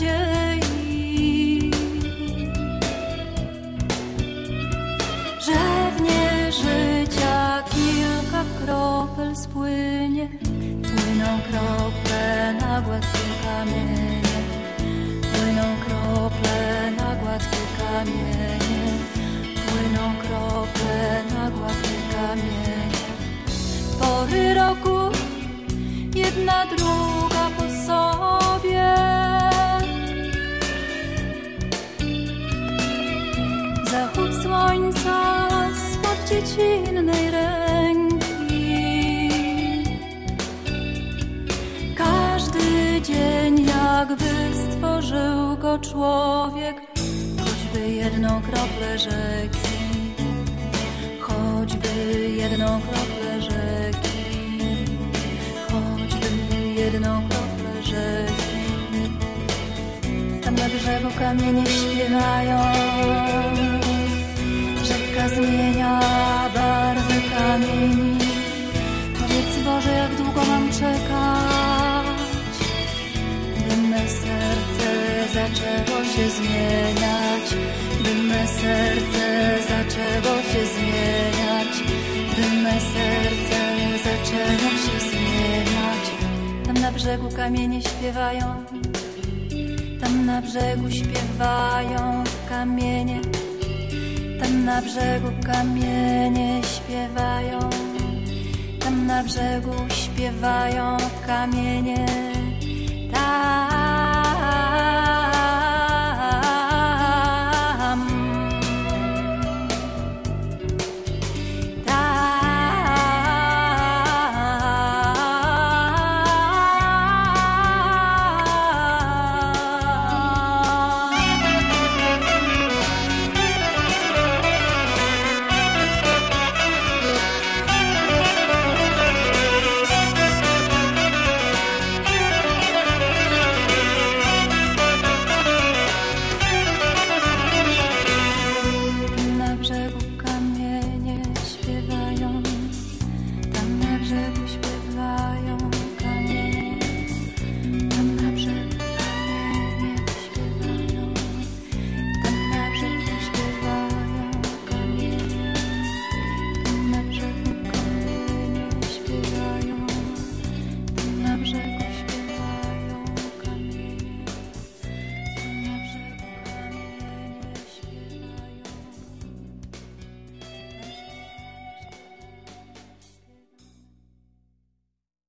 nadziei, że w nie życia kilka kropel spłynie, płyną krople na gładkie kamienie, płyną krople na gładkie kamienie. Słońca spod dziecinnej ręki. Każdy dzień jakby stworzył go człowiek Choćby jedną kroplę rzeki. Choćby jedną kroplę rzeki. Choćby jedną kroplę rzeki. Tam na brzegu kamienie śpiewają zaczęło się zmieniać By me serce zaczęło się zmieniać By me serce zaczęło się zmieniać. Tam na brzegu kamienie śpiewają Tam na brzegu śpiewają kamienie Tam na brzegu kamienie śpiewają Tam na brzegu śpiewają kamienie